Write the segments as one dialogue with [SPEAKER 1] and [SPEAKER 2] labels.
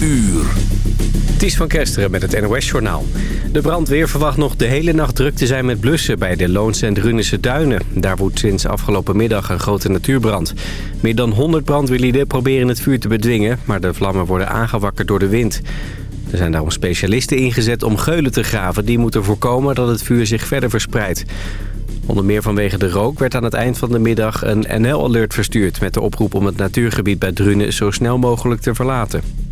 [SPEAKER 1] uur.
[SPEAKER 2] Ties van Kesteren met het NOS-journaal. De brandweer verwacht nog de hele nacht druk te zijn met blussen... bij de Loons en Drunense Duinen. Daar woedt sinds afgelopen middag een grote natuurbrand. Meer dan 100 brandweerlieden proberen het vuur te bedwingen... maar de vlammen worden aangewakkerd door de wind. Er zijn daarom specialisten ingezet om geulen te graven... die moeten voorkomen dat het vuur zich verder verspreidt. Onder meer vanwege de rook werd aan het eind van de middag een NL-alert verstuurd... met de oproep om het natuurgebied bij Drunen zo snel mogelijk te verlaten.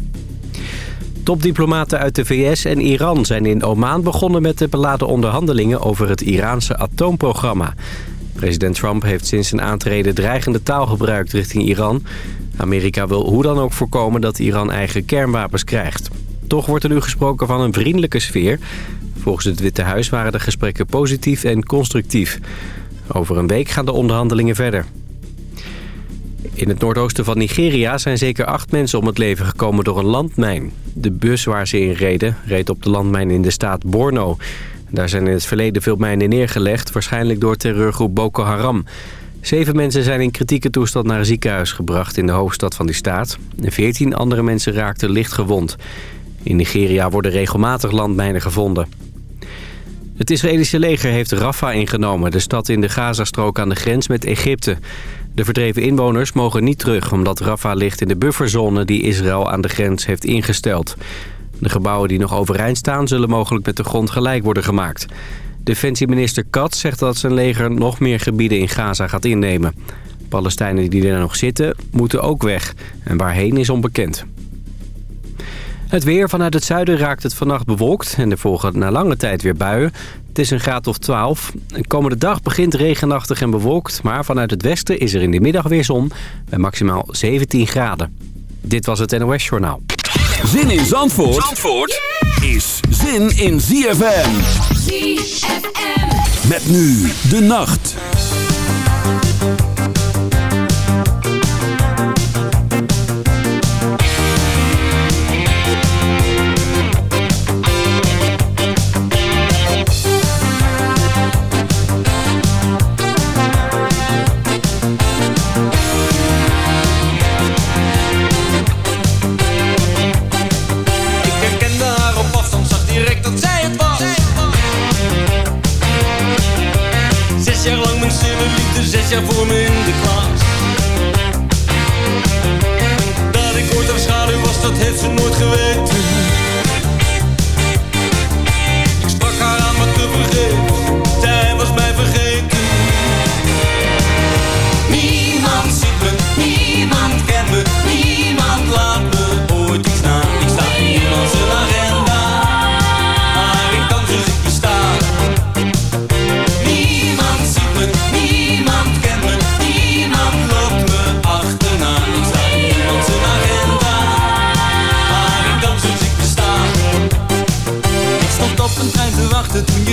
[SPEAKER 2] Topdiplomaten uit de VS en Iran zijn in Oman begonnen met de beladen onderhandelingen over het Iraanse atoomprogramma. President Trump heeft sinds zijn aantreden dreigende taal gebruikt richting Iran. Amerika wil hoe dan ook voorkomen dat Iran eigen kernwapens krijgt. Toch wordt er nu gesproken van een vriendelijke sfeer. Volgens het Witte Huis waren de gesprekken positief en constructief. Over een week gaan de onderhandelingen verder. In het noordoosten van Nigeria zijn zeker acht mensen om het leven gekomen door een landmijn. De bus waar ze in reden reed op de landmijn in de staat Borno. Daar zijn in het verleden veel mijnen neergelegd, waarschijnlijk door terreurgroep Boko Haram. Zeven mensen zijn in kritieke toestand naar een ziekenhuis gebracht in de hoofdstad van die staat. En veertien andere mensen raakten licht gewond. In Nigeria worden regelmatig landmijnen gevonden. Het Israëlische leger heeft Rafah ingenomen, de stad in de Gazastrook aan de grens met Egypte. De verdreven inwoners mogen niet terug omdat Rafah ligt in de bufferzone die Israël aan de grens heeft ingesteld. De gebouwen die nog overeind staan zullen mogelijk met de grond gelijk worden gemaakt. Defensieminister Katz zegt dat zijn leger nog meer gebieden in Gaza gaat innemen. Palestijnen die er nog zitten moeten ook weg en waarheen is onbekend. Het weer vanuit het zuiden raakt het vannacht bewolkt en er volgen na lange tijd weer buien. Het is een graad of 12. De komende dag begint regenachtig en bewolkt, maar vanuit het westen is er in de middag weer zon bij maximaal 17 graden. Dit was het NOS Journaal.
[SPEAKER 1] Zin in Zandvoort, Zandvoort is zin in ZFM. ZFM. Met nu de nacht.
[SPEAKER 3] Yeah.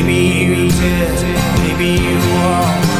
[SPEAKER 4] Maybe you did, maybe you
[SPEAKER 5] are.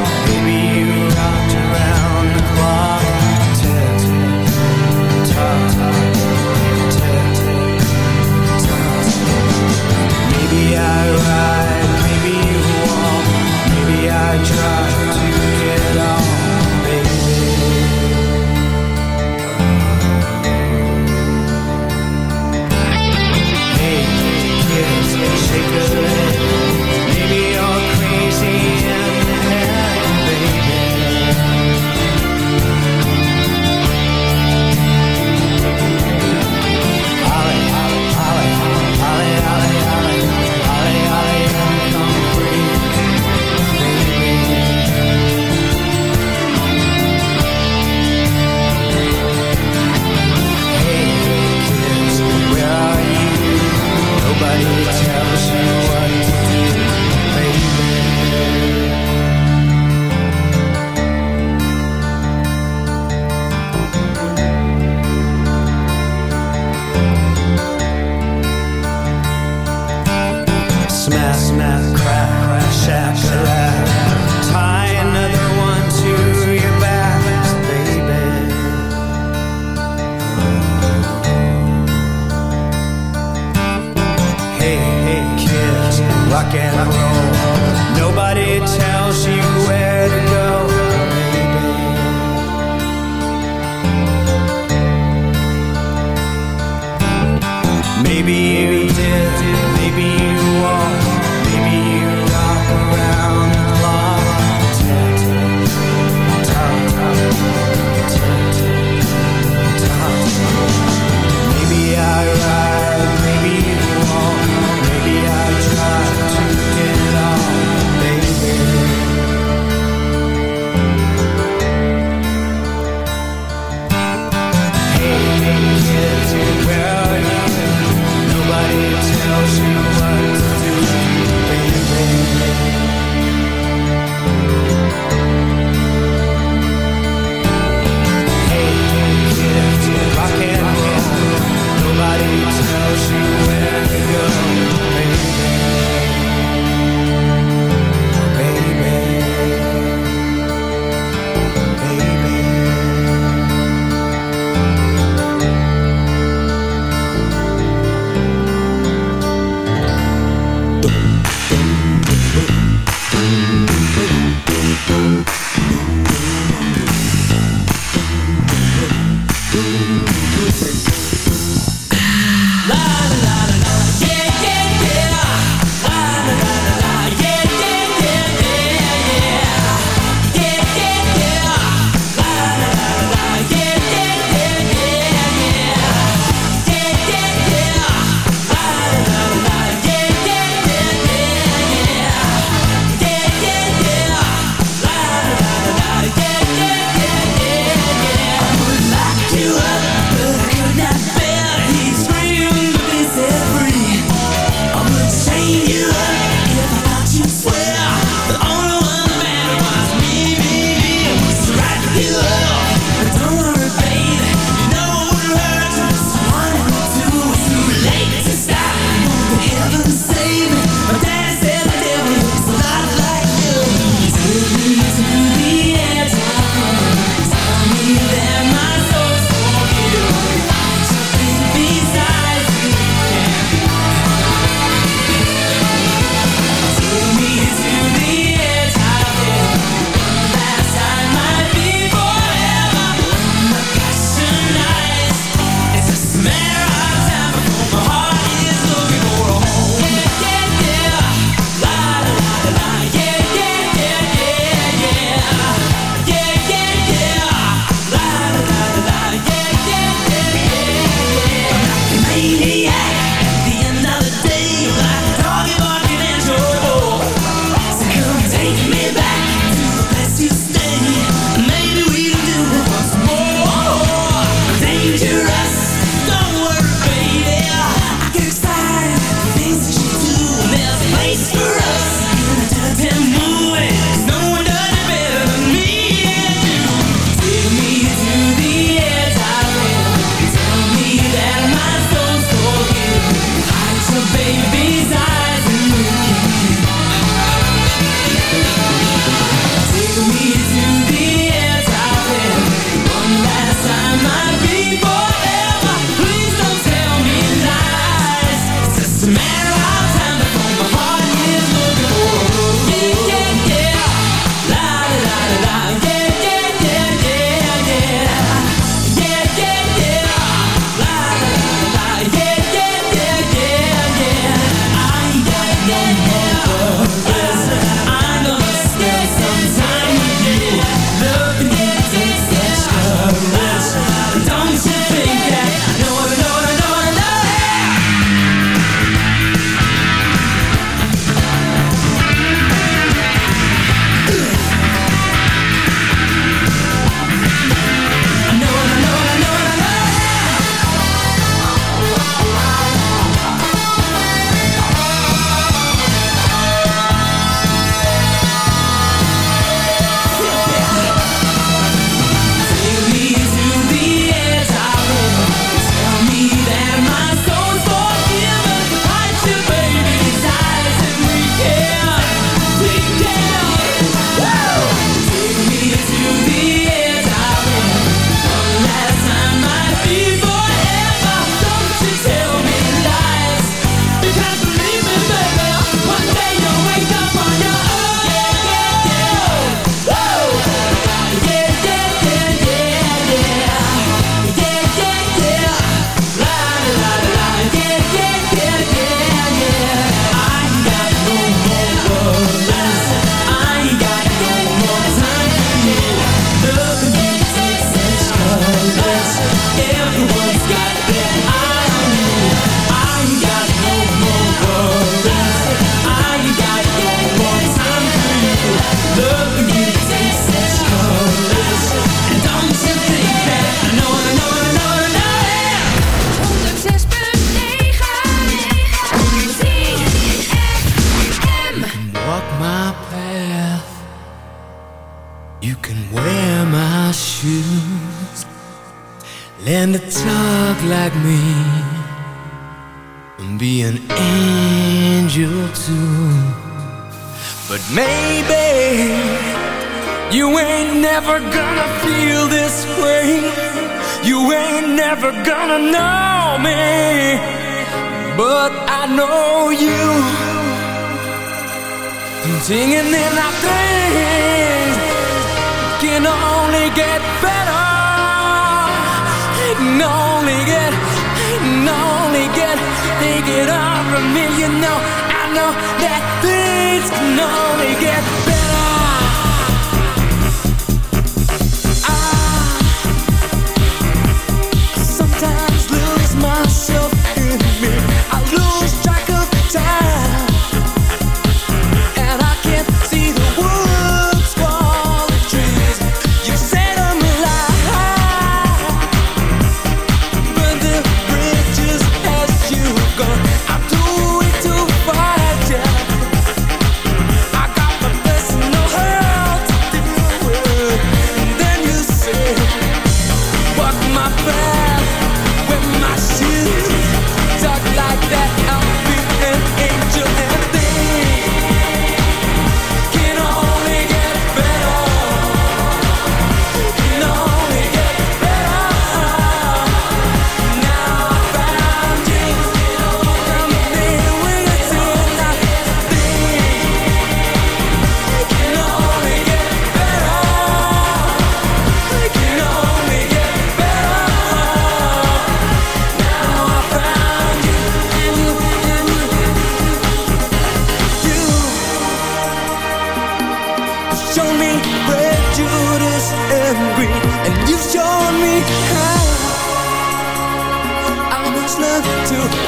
[SPEAKER 5] But maybe you ain't never gonna feel this way. You ain't never gonna know me. But I know you. Singing in our things can only get better. Can only get, can only get, take it all from me, you know know that things can only get better.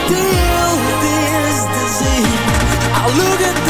[SPEAKER 5] deal with this disease. I look at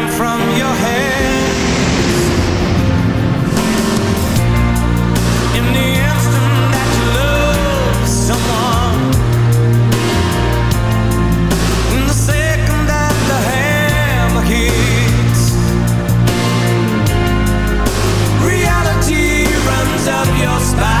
[SPEAKER 4] your spine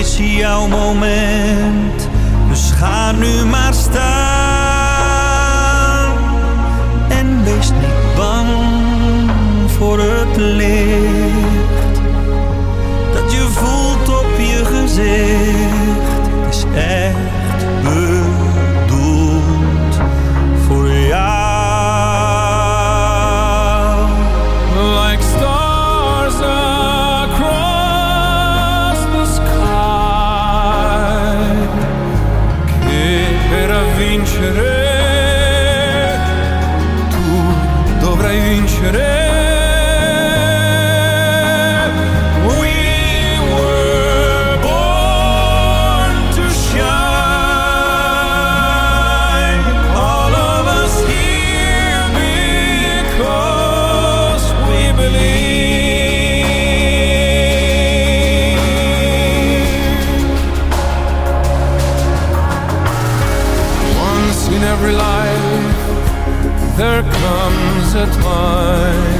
[SPEAKER 6] is jouw moment. Dus ga nu maar.
[SPEAKER 7] the
[SPEAKER 8] mine.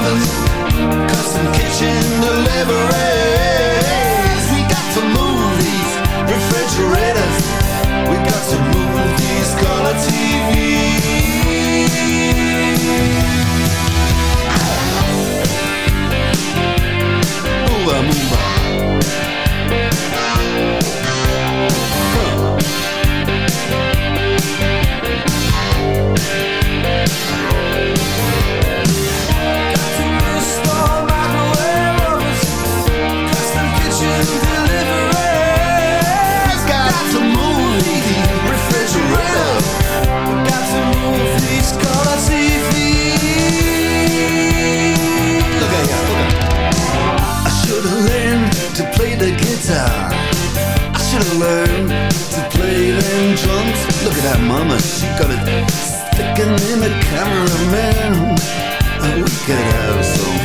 [SPEAKER 3] Custom kitchen deliveries. We got the movies, refrigerators. We got some movies, color TV to learn to play them drums. Look at that mama, she got it sticking in the cameraman. And we could have some.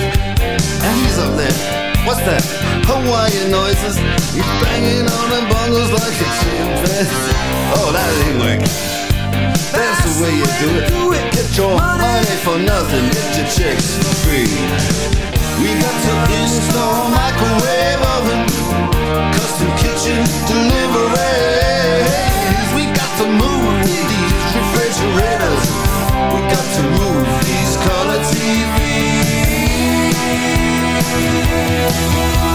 [SPEAKER 3] And he's up there. What's that? Hawaiian noises. He's banging on the bongos like a chimpanzee. Oh, that ain't working. That's the way you do it. do it. Get your money for nothing. Get your chicks for free. We got to install microwave oven, kitchen deliveries. We got to move these refrigerators. We got to move these color Listen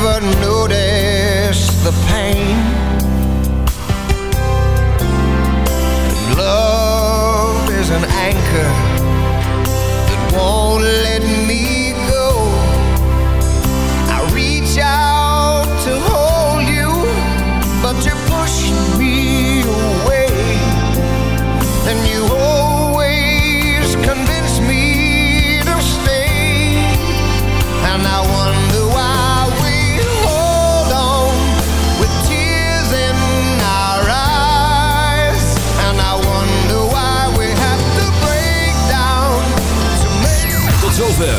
[SPEAKER 4] Never notice the pain.